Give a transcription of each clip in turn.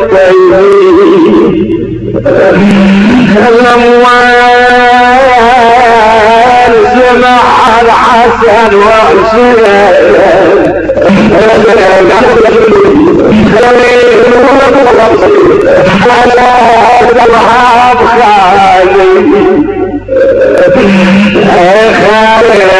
الطيبين الأموال سمع الحسن وحسين خالي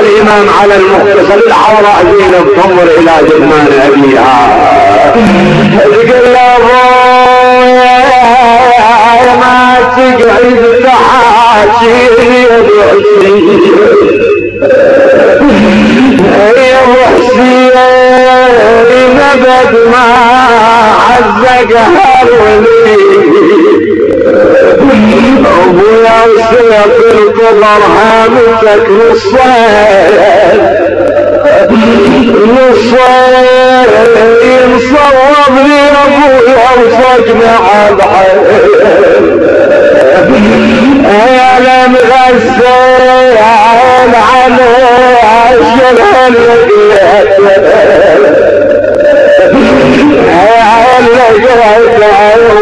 الامام على المختصر العوراء زينب تنظر إلى جثمان أبيها. تقول له ما تقعد تحاكي يا حسين يا ابو حسين ما عزق ابويا وسيف القمر هامتك نصين نصين صوب لي ابويا وصقنا على يا لم غسل عين على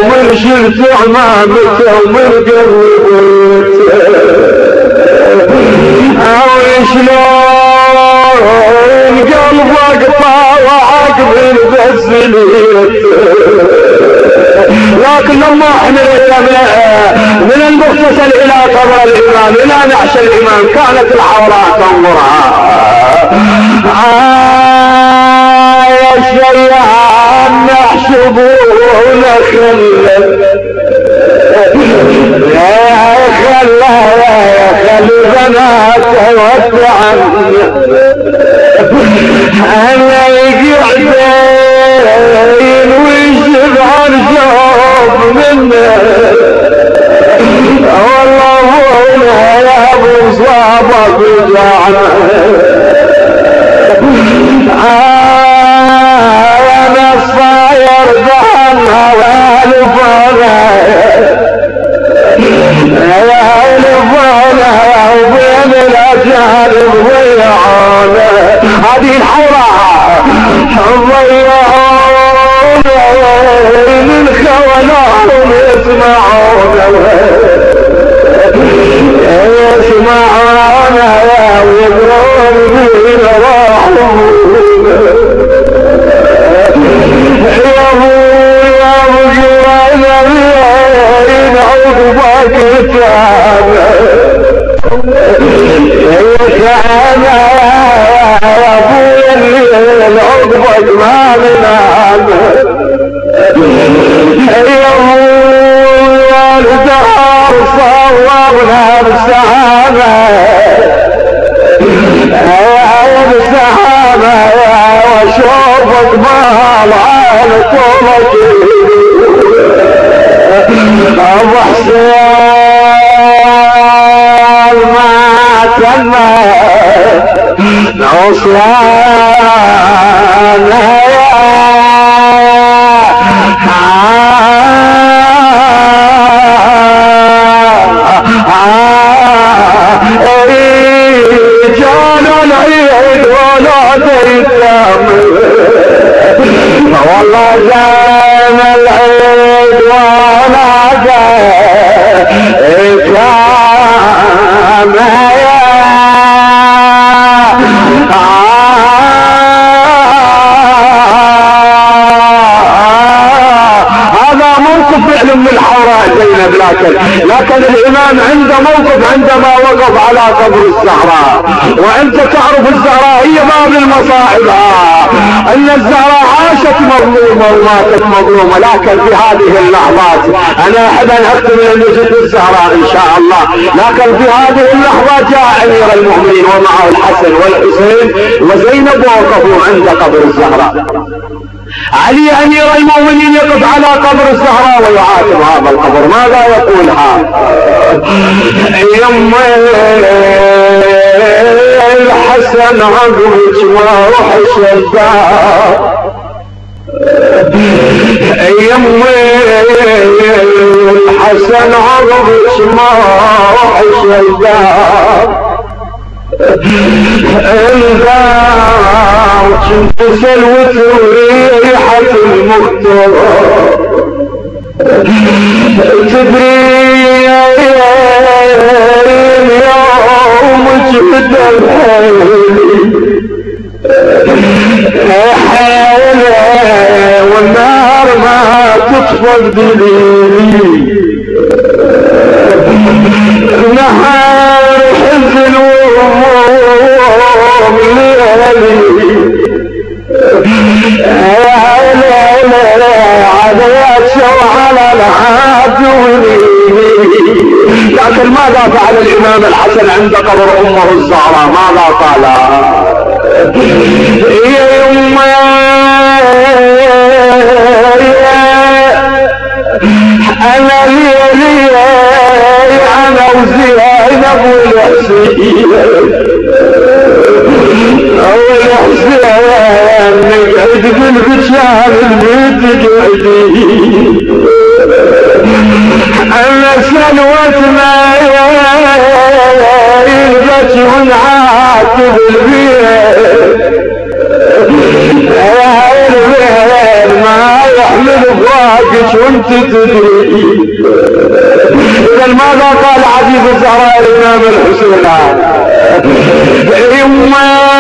ومن شلت عمامته ومن قربته شلون قلبك طاوعك بالبسليت لكن لما إحنا من المغتسل إلى قبر الإمام إلى نعش الإمام كانت العورات تنظرها يا شيعان نحسبون خلا يا خلا يا خل بنات واتعني ابو جيران نعوذ بك تعالى تعالى يا ابو الليل عقبك ما ننام يا ابو حسين ما تم عصيان عنده موقف عندما وقف على قبر الزهراء وأنت تعرف الزهراء هي باب المصائب أن الزهراء عاشت مظلومة وماتت مظلومة لكن في هذه اللحظات أنا أحب أن اختم لنجد الزهراء إن شاء الله. لكن في هذه اللحظات جاء أمير المؤمنين ومعه الحسن والحسين وزينب ووقفوا عند قبر الزهراء. علي امير المؤمنين يقف على قبر الزهراء ويعاتب هذا القبر. ماذا يقولها يمي الحسن عقبك ما وحش الدار. يمي الحسن عقبك ما وحش الدار الغاو كنت سلوة وريحة المختار تدري يوم جبت حالي والنار ما تطفى بدليلي نهار حزن لكن ماذا فعل الإمام الحسن عند قبر أمه الزهراء؟ ماذا قال؟ نقعد بالبشار البيت قعدي أنا سلوتنا يلبس ونعاتب البيت ما يحمل فراقك وانت تدري إذا ماذا قال عزيز الزهراء الإمام الحسين. يما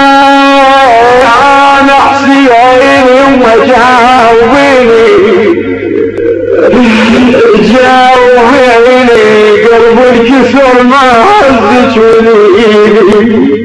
وليني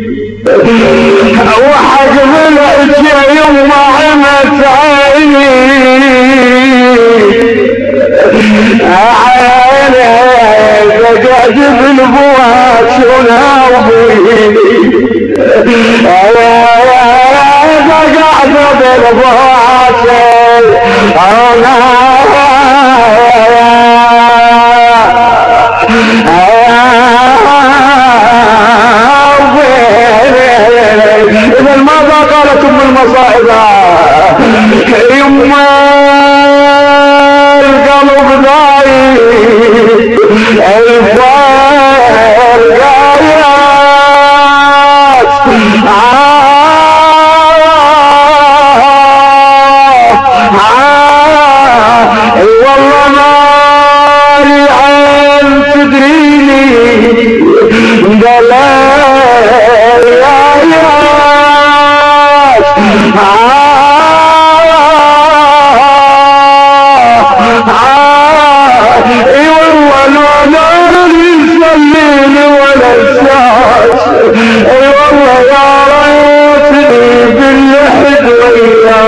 إي والله أنا نار يسليني ولا الشاش والله يا ريتني بالحجرية